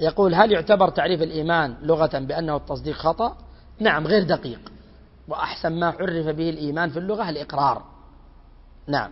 يقول هل يعتبر تعريف الإيمان لغة بأنه التصديق خطأ؟ نعم غير دقيق. وأحسن ما عرف به الإيمان في اللغة الإقرار. نعم.